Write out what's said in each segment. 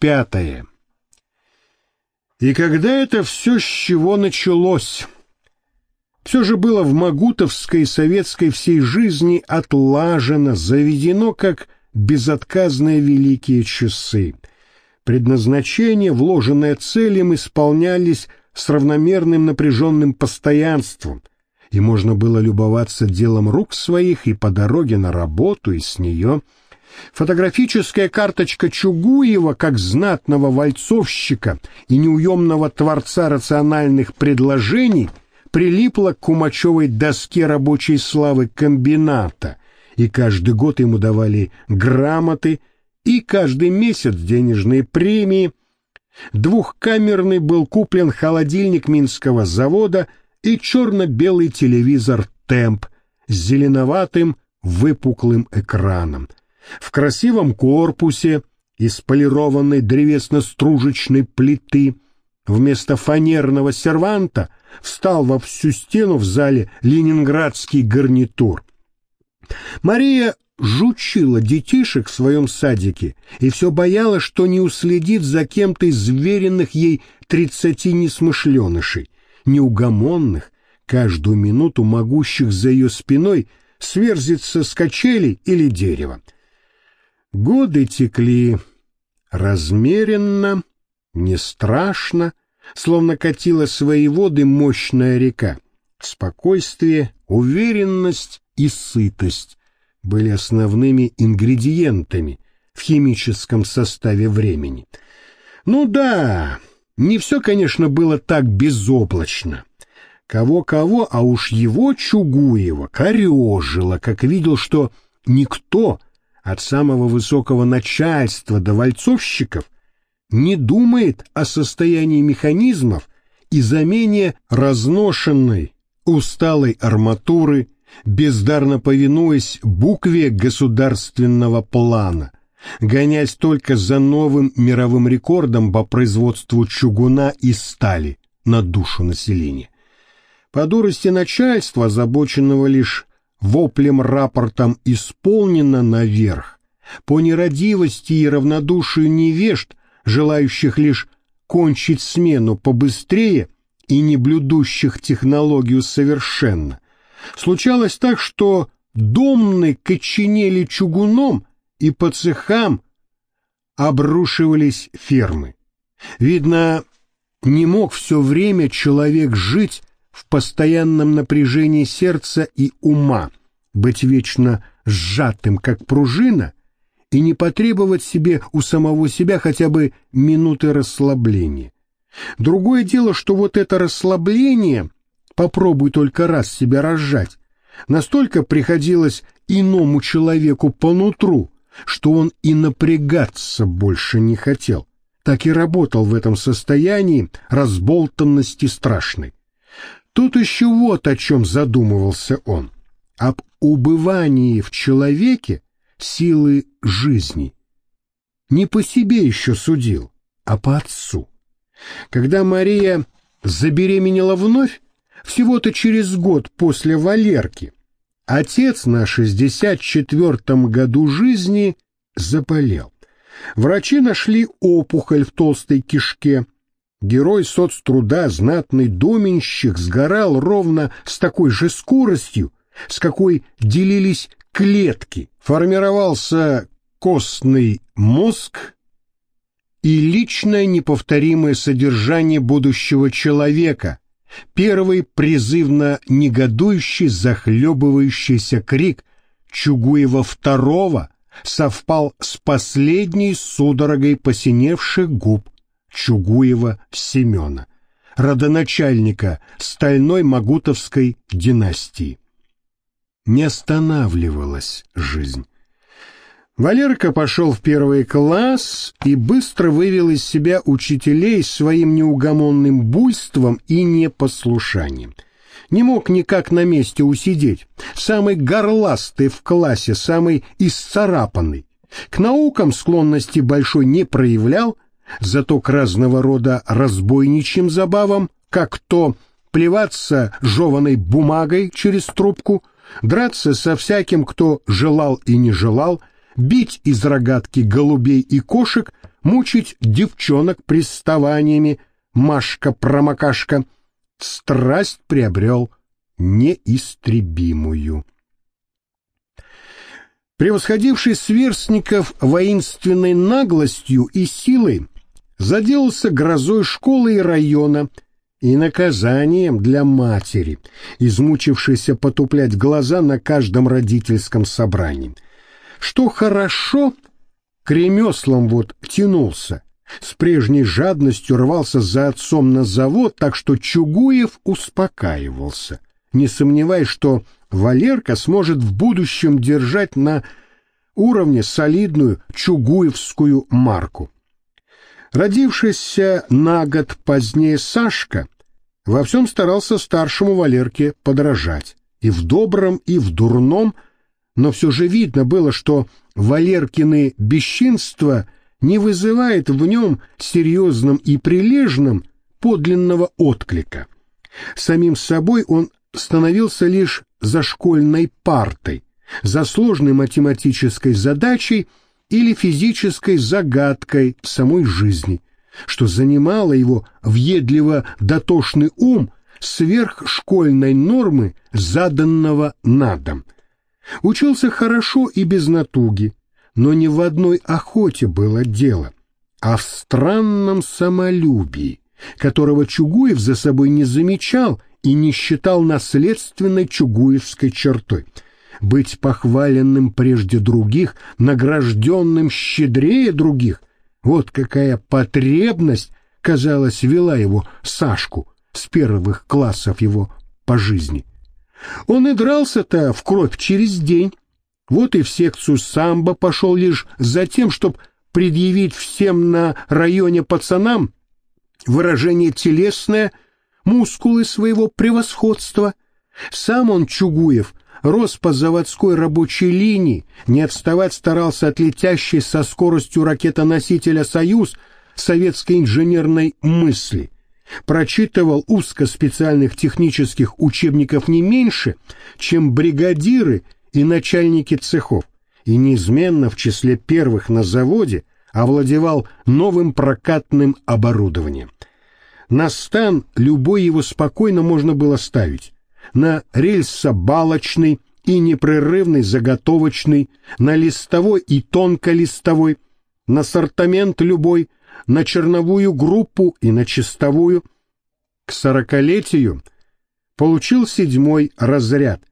пятое. И когда это все с чего началось? Все же было в Магутовской советской всей жизни отлажено, заведено как безотказные великие часы. Предназначения, вложенные целям, исполнялись с равномерным напряженным постоянством, и можно было любоваться делом рук своих и по дороге на работу, и с нее. Фотографическая карточка Чугуева, как знатного вальцовщика и неуемного творца рациональных предложений, прилипла к кумачевой доске рабочей славы комбината, и каждый год ему давали грамоты, и каждый месяц денежные премии. Двухкамерный был куплен холодильник Минского завода и черно-белый телевизор «Темп» с зеленоватым выпуклым экраном. В красивом корпусе из полированной древесно-стружечной плиты вместо фанерного серванта встал во всю стену в зале ленинградский гарнитур. Мария жучила детишек в своем садике и все боялась, что не уследит за кем-то из веренных ей тридцати несмышленышей, неугомонных, каждую минуту могущих за ее спиной сверзиться с качелей или дерева. Годы текли размеренно, не страшно, словно катила свои воды мощная река. Спокойствие, уверенность и сытость были основными ингредиентами в химическом составе времени. Ну да, не все, конечно, было так безоблачно. Кого-кого, а уж его Чугуева корежило, как видел, что никто от самого высокого начальства до вальцовщиков не думает о состоянии механизмов и замене разношенной, усталой арматуры, бездарно повинуясь букве государственного плана, гонясь только за новым мировым рекордом по производству чугуна и стали на душу населения. По дурости начальства, озабоченного лишь воплем-рапортом исполнено наверх, по нерадивости и равнодушию невежд, желающих лишь кончить смену побыстрее и не блюдущих технологию совершенно. Случалось так, что домны коченели чугуном, и по цехам обрушивались фермы. Видно, не мог все время человек жить в постоянном напряжении сердца и ума, быть вечно сжатым, как пружина, и не потребовать себе у самого себя хотя бы минуты расслабления. Другое дело, что вот это расслабление, попробуй только раз себя разжать, настолько приходилось иному человеку по нутру, что он и напрягаться больше не хотел, так и работал в этом состоянии разболтанности страшной. Тут еще вот о чем задумывался он. Об убывании в человеке силы жизни. Не по себе еще судил, а по отцу. Когда Мария забеременела вновь, всего-то через год после Валерки, отец на 64-м году жизни заболел. Врачи нашли опухоль в толстой кишке, Герой соцтруда, знатный доменщик, сгорал ровно с такой же скоростью, с какой делились клетки, формировался костный мозг и личное неповторимое содержание будущего человека, первый призывно негодующий, захлебывающийся крик Чугуева второго совпал с последней судорогой посиневших губ Чугуева Семена, родоначальника стальной Магутовской династии. Не останавливалась жизнь. Валерка пошел в первый класс и быстро вывел из себя учителей своим неугомонным буйством и непослушанием. Не мог никак на месте усидеть, самый горластый в классе, самый исцарапанный. К наукам склонности большой не проявлял, зато к разного рода разбойничьим забавам, как то плеваться жеваной бумагой через трубку, драться со всяким, кто желал и не желал, бить из рогатки голубей и кошек, мучить девчонок приставаниями, Машка-промокашка, страсть приобрел неистребимую. Превосходивший сверстников воинственной наглостью и силой, заделался грозой школы и района и наказанием для матери, измучившейся потуплять глаза на каждом родительском собрании. Что хорошо, к ремеслам вот тянулся, с прежней жадностью рвался за отцом на завод, так что Чугуев успокаивался, не сомневаясь, что Валерка сможет в будущем держать на уровне солидную чугуевскую марку. Родившийся на год позднее Сашка во всем старался старшему Валерке подражать, и в добром, и в дурном, но все же видно было, что Валеркины бесчинства не вызывает в нем серьезным и прилежным подлинного отклика. Самим собой он становился лишь за школьной партой, за сложной математической задачей или физической загадкой самой жизни, что занимало его въедливо дотошный ум сверх школьной нормы, заданного на дом. Учился хорошо и без натуги, но не в одной охоте было дело, а в странном самолюбии, которого Чугуев за собой не замечал и не считал наследственной чугуевской чертой. Быть похваленным прежде других, награжденным щедрее других — вот какая потребность, казалось, вела его Сашку с первых классов его по жизни. Он и дрался-то в кровь через день. Вот и в секцию самбо пошел лишь за тем, чтобы предъявить всем на районе пацанам выражение телесное — мускулы своего превосходства. Сам он, Чугуев, рос по заводской рабочей линии, не отставать старался от летящей со скоростью ракетоносителя «Союз» советской инженерной мысли. Прочитывал узкоспециальных технических учебников не меньше, чем бригадиры и начальники цехов, и неизменно в числе первых на заводе овладевал новым прокатным оборудованием. На стан любой его спокойно можно было ставить. На рельсобалочный и непрерывный заготовочный, на листовой и тонколистовой, на сортамент любой, на черновую группу и на чистовую. К сорокалетию получил седьмой разряд,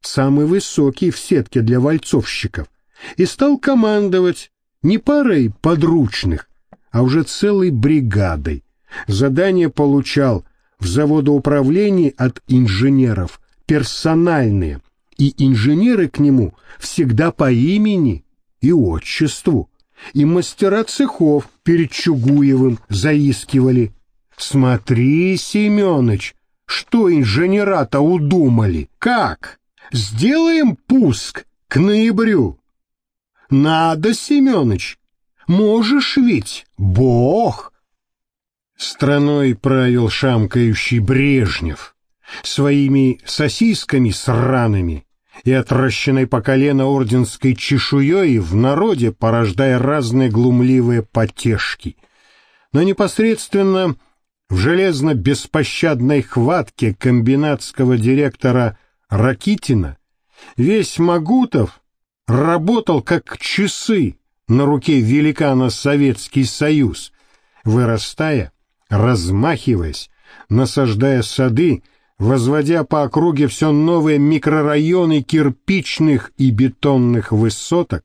самый высокий в сетке для вальцовщиков, и стал командовать не парой подручных, а уже целой бригадой. Задание получал в заводоуправлении от инженеров, персональные, и инженеры к нему всегда по имени и отчеству. И мастера цехов перед Чугуевым заискивали. «Смотри, Семёныч, что инженера-то удумали? Как? Сделаем пуск к ноябрю?» «Надо, Семёныч, можешь ведь, Бог!» Страной правил шамкающий Брежнев своими сосисками сраными и отращенной по колено орденской чешуей в народе, порождая разные глумливые потешки. Но непосредственно в железно-беспощадной хватке комбинатского директора Ракитина весь Магутов работал как часы на руке великана Советский Союз, вырастая размахиваясь, насаждая сады, возводя по округе все новые микрорайоны кирпичных и бетонных высоток,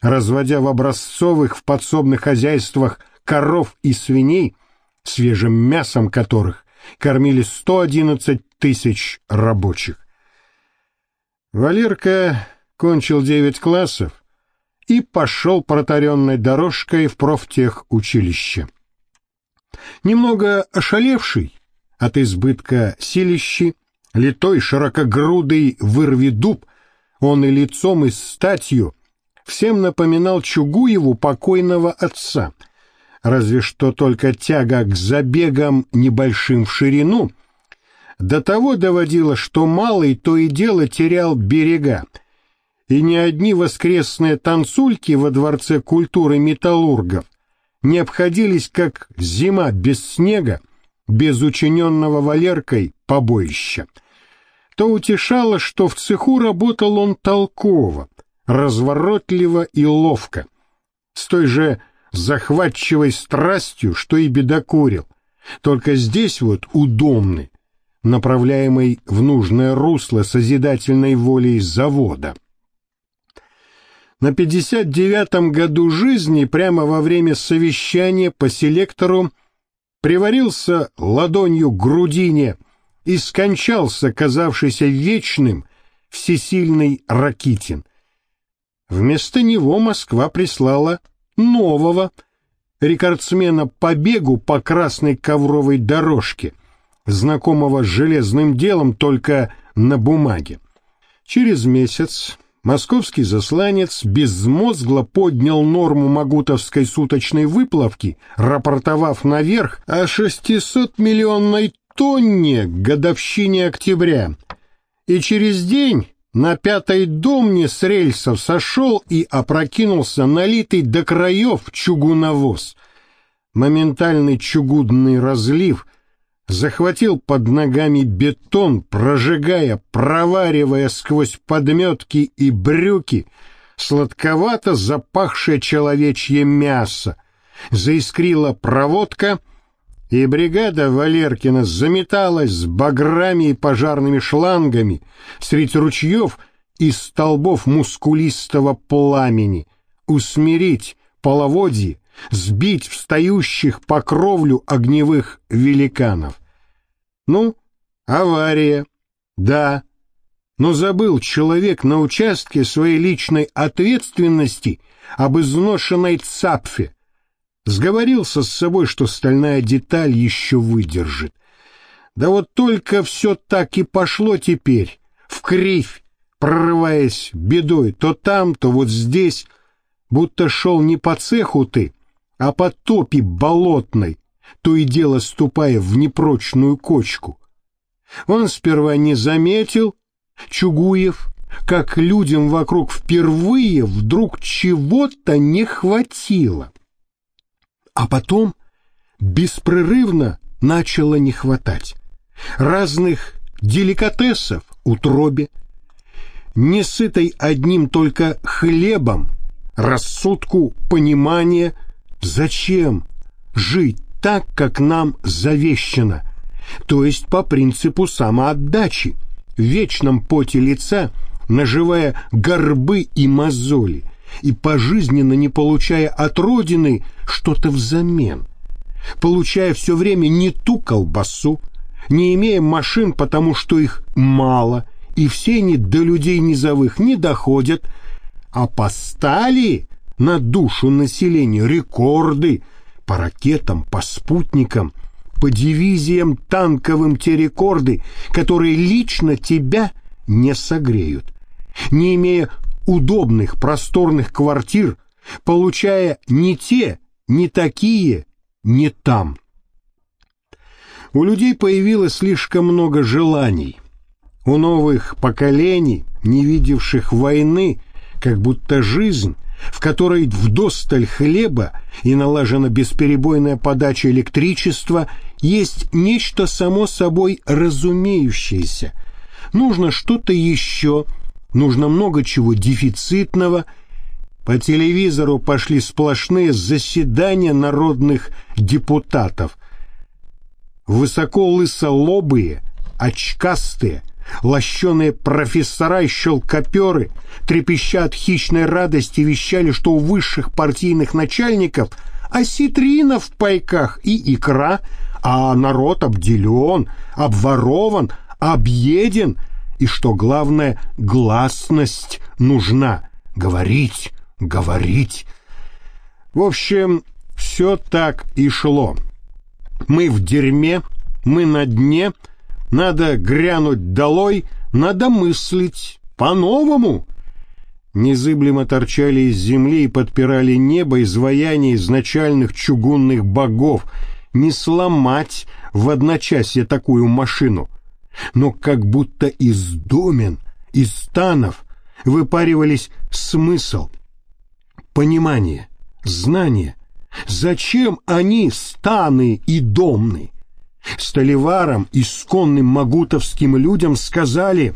разводя в образцовых в подсобных хозяйствах коров и свиней, свежим мясом которых кормили 111 тысяч рабочих. Валерка кончил девять классов и пошел протаренной дорожкой в профтехучилище. Немного ошалевший от избытка силищи, литой широкогрудый вырви дуб, он и лицом, и статью, всем напоминал Чугуеву покойного отца, разве что только тяга к забегам небольшим в ширину. До того доводила, что малый то и дело терял берега, и ни одни воскресные танцульки во Дворце культуры металлургов не обходились как зима без снега, без учиненного Валеркой побоища, то утешало, что в цеху работал он толково, разворотливо и ловко, с той же захватчивой страстью, что и бедокурил, только здесь вот удобный, направляемый в нужное русло созидательной волей завода. На 59-м году жизни, прямо во время совещания по селектору, приварился ладонью к грудине и скончался, казавшийся вечным, всесильный Ракитин. Вместо него Москва прислала нового рекордсмена по бегу по красной ковровой дорожке, знакомого с железным делом только на бумаге. Через месяц московский засланец безмозгло поднял норму магутовской суточной выплавки, рапортовав наверх о 600-миллионной тонне годовщине октября. И через день на пятой домне с рельсов сошел и опрокинулся налитый до краев чугуновоз. Моментальный чугунный разлив захватил под ногами бетон, прожигая, проваривая сквозь подметки и брюки сладковато запахшее человечье мясо. Заискрила проводка, и бригада Валеркина заметалась с баграми и пожарными шлангами среди ручьев и столбов мускулистого пламени, усмирить половодье сбить встающих по кровлю огневых великанов. Ну, авария, да, но забыл человек на участке своей личной ответственности об изношенной цапфе. Сговорился с собой, что стальная деталь еще выдержит. Да вот только все так и пошло теперь, в кривь, прорываясь бедой то там, то вот здесь, будто шел не по цеху ты, а по топи болотной, то и дело ступая в непрочную кочку. Он сперва не заметил, Чугуев, как людям вокруг впервые вдруг чего-то не хватило. А потом беспрерывно начало не хватать разных деликатесов утробе, не сытой одним только хлебом, рассудку, понимания, Зачем жить так, как нам завещено, то есть по принципу самоотдачи, в вечном поте лица, наживая горбы и мозоли, и пожизненно не получая от Родины что-то взамен, получая все время не ту колбасу, не имея машин, потому что их мало, и все они до людей низовых не доходят, а по стали на душу населения рекорды по ракетам, по спутникам, по дивизиям танковым те рекорды, которые лично тебя не согреют. Не имея удобных просторных квартир, получая не те, не такие, не там. У людей появилось слишком много желаний. У новых поколений, не видевших войны, как будто жизнь в которой вдосталь хлеба и налажена бесперебойная подача электричества, есть нечто само собой разумеющееся. Нужно что-то еще, нужно много чего дефицитного. По телевизору пошли сплошные заседания народных депутатов. Высоколысолобые, очкастые – Лощеные профессора и щелкоперы, трепеща от хищной радости, вещали, что у высших партийных начальников осетрина в пайках и икра, а народ обделен, обворован, объеден, и, что главное, гласность нужна. Говорить, говорить. В общем, все так и шло. Мы в дерьме, мы на дне — надо грянуть долой, надо мыслить по-новому. Незыблемо торчали из земли и подпирали небо изваяния изначальных чугунных богов. Не сломать в одночасье такую машину. Но как будто из домен, из станов выпаривались смысл, понимание, знание, Зачем они станы и домны? Столеварам, исконным магутовским людям сказали,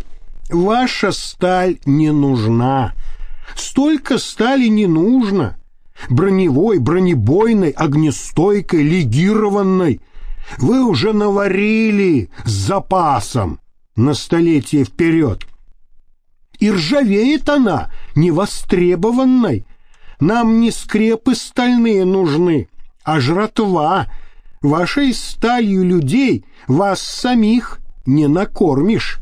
«Ваша сталь не нужна, столько стали не нужно, броневой, бронебойной, огнестойкой, легированной. Вы уже наварили с запасом на столетие вперед. И ржавеет она невостребованной. Нам не скрепы стальные нужны, а жратва. Вашей сталью людей вас самих не накормишь.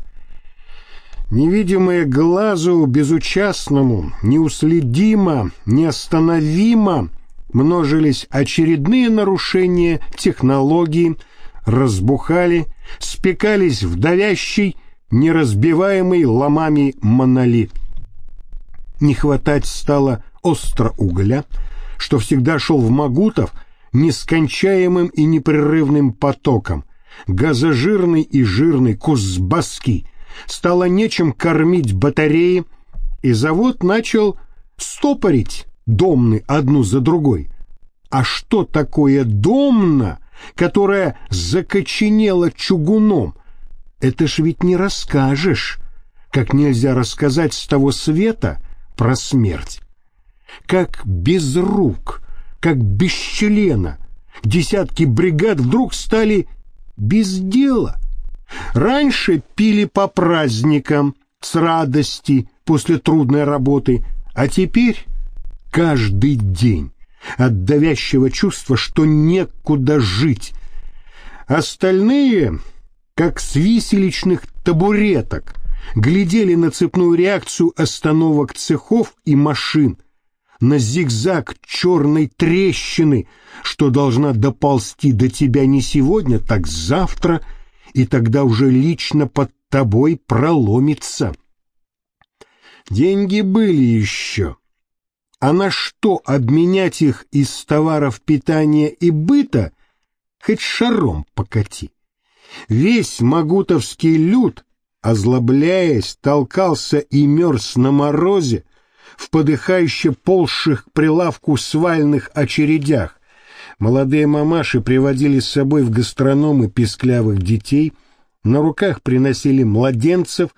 Невидимое глазу безучастному, неуследимо, неостановимо множились очередные нарушения технологии, разбухали, спекались в давящий, неразбиваемый ломами монолит. Не хватать стало остро угля, что всегда шел в Магутов нескончаемым и непрерывным потоком, газожирный и жирный кузбасский, стало нечем кормить батареи, и завод начал стопорить домны одну за другой. А что такое домна, которая закоченела чугуном? Это ж ведь не расскажешь, как нельзя рассказать с того света про смерть. Как без рук, как без члена, десятки бригад вдруг стали без дела — Раньше пили по праздникам, с радости, после трудной работы, а теперь каждый день от давящего чувства, что некуда жить. Остальные, как с виселичных табуреток, глядели на цепную реакцию остановок цехов и машин, на зигзаг черной трещины, что должна доползти до тебя не сегодня, так завтра — и тогда уже лично под тобой проломится. Деньги были еще. А на что обменять их из товаров питания и быта, хоть шаром покати. Весь магутовский люд, озлобляясь, толкался и мерз на морозе в подыхающе ползших к прилавку свальных очередях, Молодые мамаши приводили с собой в гастрономы писклявых детей, на руках приносили младенцев,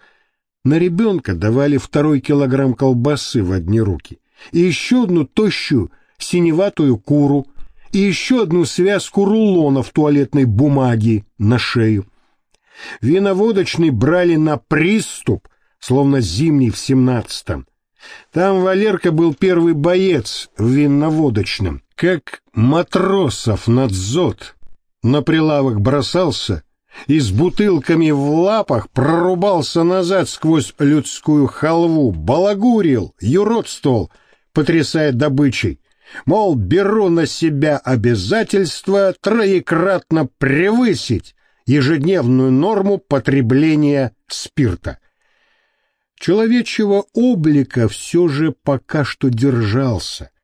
на ребенка давали второй килограмм колбасы в одни руки и еще одну тощую синеватую куру и еще одну связку рулонов туалетной бумаги на шею. Виноводочный брали на приступ, словно зимний в семнадцатом. Там Валерка был первый боец в винноводочном, как матросов над зод. На прилавок бросался и с бутылками в лапах прорубался назад сквозь людскую халву, балагурил, юродствовал, потрясая добычей. Мол, беру на себя обязательство троекратно превысить ежедневную норму потребления спирта. Человечего облика все же пока что держался —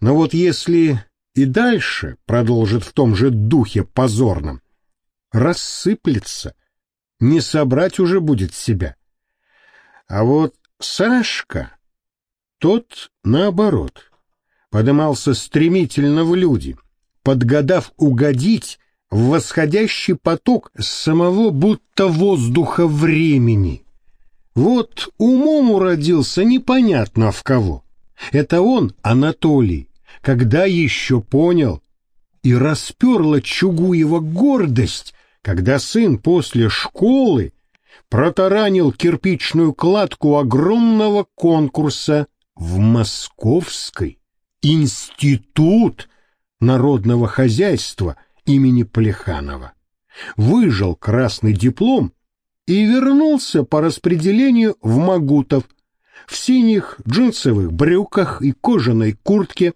но вот если и дальше продолжит в том же духе позорном, рассыплется, не собрать уже будет себя. А вот Сашка, тот наоборот, подымался стремительно в люди, подгадав угодить в восходящий поток самого будто воздуха времени. Вот умом уродился непонятно в кого — это он, Анатолий, когда еще понял, и расперла Чугуева гордость, когда сын после школы протаранил кирпичную кладку огромного конкурса в Московской институт народного хозяйства имени Плеханова. Выжил красный диплом и вернулся по распределению в Магутов – в синих джинсовых брюках и кожаной куртке,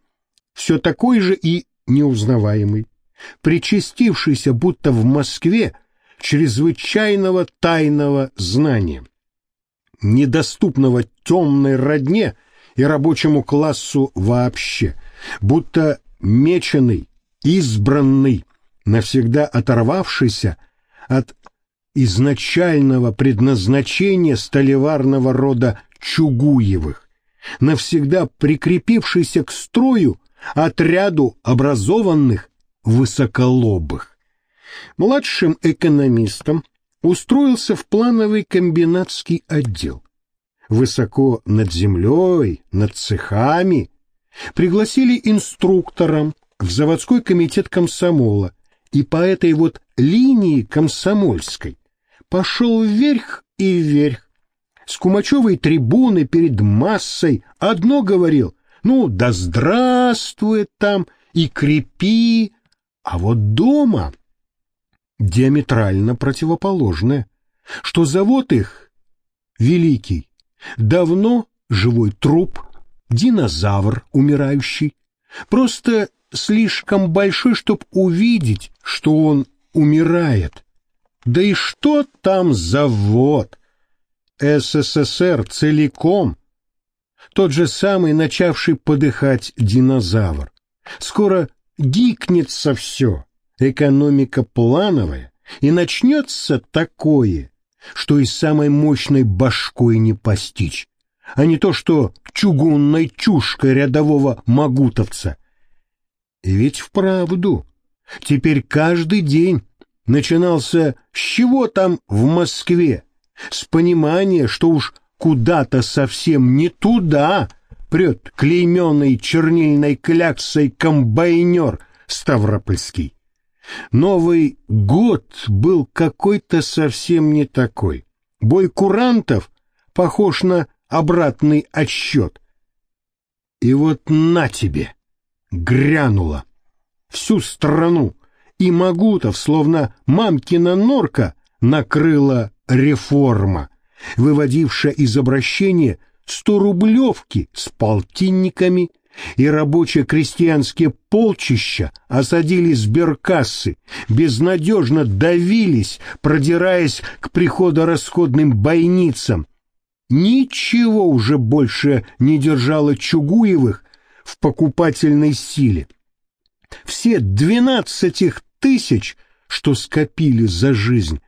все такой же и неузнаваемый, причастившийся будто в Москве чрезвычайного тайного знания, недоступного темной родне и рабочему классу вообще, будто меченый, избранный, навсегда оторвавшийся от изначального предназначения столеварного рода Чугуевых, навсегда прикрепившийся к строю отряду образованных высоколобых. Младшим экономистом устроился в плановый комбинатский отдел. Высоко над землей, над цехами пригласили инструктором в заводской комитет комсомола, и по этой вот линии комсомольской пошел вверх и вверх. С Кумачевой трибуны перед массой одно говорил, ну, да здравствует там и крепи, а вот дома диаметрально противоположное, что завод их, великий, давно живой труп, динозавр умирающий, просто слишком большой, чтобы увидеть, что он умирает. Да и что там завод? СССР целиком. Тот же самый начавший подыхать динозавр. Скоро гикнется все, экономика плановая, и начнется такое, что и самой мощной башкой не постичь, а не то что чугунной чушкой рядового магутовца. Ведь вправду, теперь каждый день начинался с чего там в Москве, с понимания, что уж куда-то совсем не туда прет клейменный чернильной кляксой комбайнер Ставропольский. Новый год был какой-то совсем не такой. Бой курантов похож на обратный отсчет. И вот на тебе, грянуло. Всю страну и Магутов, словно мамкина норка, накрыла реформа, выводившая из обращения сто рублевки с полтинниками, и рабоче-крестьянские полчища осадили сберкассы, безнадежно давились, продираясь к приходорасходным бойницам. Ничего уже больше не держало Чугуевых в покупательной силе. Все двенадцать тысяч, что скопили за жизнь,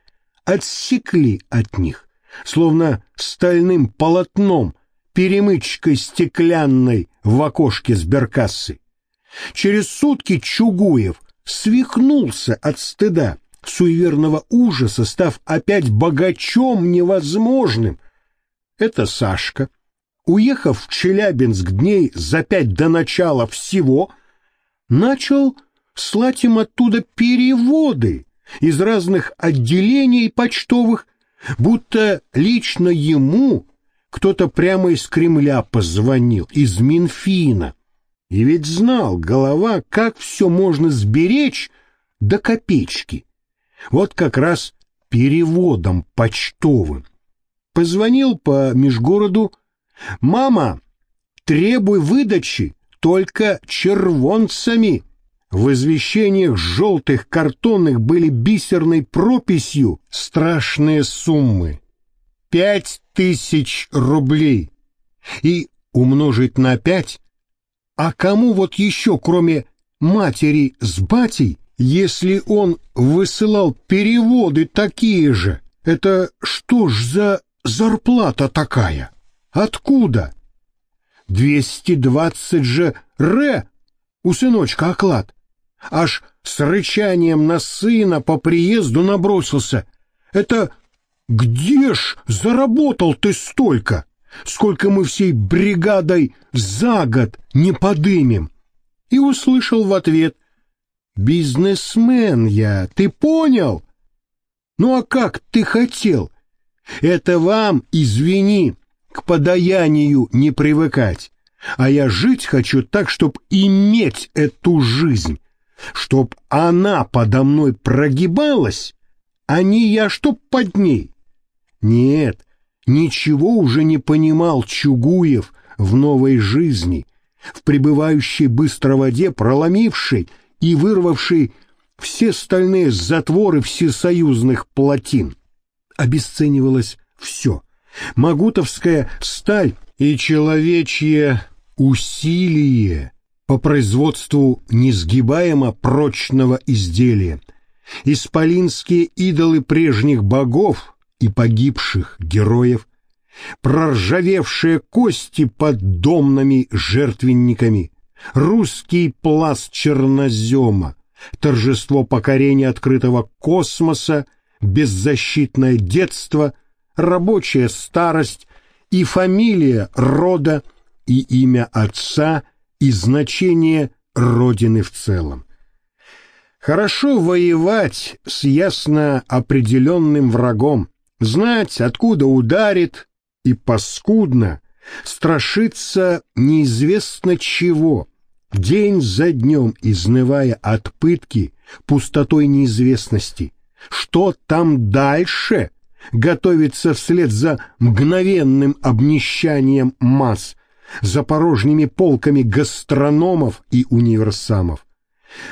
отсекли от них, словно стальным полотном, перемычкой стеклянной в окошке сберкассы. Через сутки Чугуев свихнулся от стыда, суеверного ужаса, став опять богачом невозможным. Это Сашка, уехав в Челябинск дней за пять до начала всего, начал слать им оттуда переводы из разных отделений почтовых, будто лично ему кто-то прямо из Кремля позвонил, из Минфина. И ведь знал голова, как все можно сберечь до копеечки. Вот как раз переводом почтовым. Позвонил по межгороду. «Мама, требуй выдачи только червонцами». В извещениях желтых картонных были бисерной прописью страшные суммы. Пять тысяч рублей. И умножить на пять? А кому вот еще, кроме матери с батей, если он высылал переводы такие же? Это что ж за зарплата такая? Откуда? Двести двадцать же ре у сыночка оклад аж с рычанием на сына по приезду набросился. «Это где ж заработал ты столько? Сколько мы всей бригадой за год не подымем?» И услышал в ответ «Бизнесмен я, ты понял?» «Ну а как ты хотел? Это вам, извини, к подаянию не привыкать, а я жить хочу так, чтоб иметь эту жизнь, чтоб она подо мной прогибалась, а не я чтоб под ней. Нет, ничего уже не понимал Чугуев в новой жизни, в пребывающей быстро воде, проломившей и вырвавшей все стальные затворы всесоюзных плотин. Обесценивалось все. Магутовская сталь и человечье усилие по производству несгибаемо прочного изделия. Исполинские идолы прежних богов и погибших героев, проржавевшие кости под домными жертвенниками, русский пласт чернозема, торжество покорения открытого космоса, беззащитное детство, рабочая старость и фамилия рода, и имя отца, и значение Родины в целом. Хорошо воевать с ясно определенным врагом, знать, откуда ударит, и паскудно страшиться неизвестно чего, день за днем изнывая от пытки, пустотой неизвестности. Что там дальше готовится вслед за мгновенным обнищанием масс, за порожними полками гастрономов и универсамов?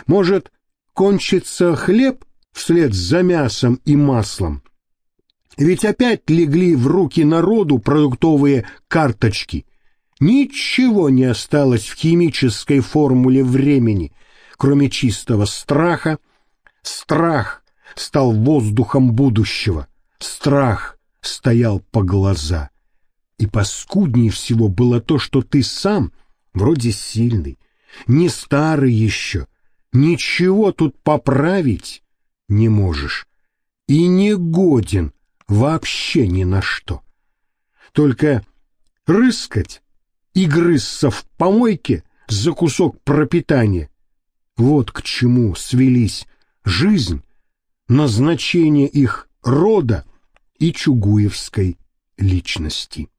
Может, кончится хлеб вслед за мясом и маслом. Ведь опять легли в руки народу продуктовые карточки. Ничего не осталось в химической формуле времени, кроме чистого страха. Страх стал воздухом будущего. Страх стоял по глаза. И паскуднее всего было то, что ты сам, вроде сильный, не старый еще, ничего тут поправить не можешь и не годен вообще ни на что. Только рыскать и грызться в помойке за кусок пропитания. Вот к чему свелись жизнь, назначение их рода и чугуевской личности.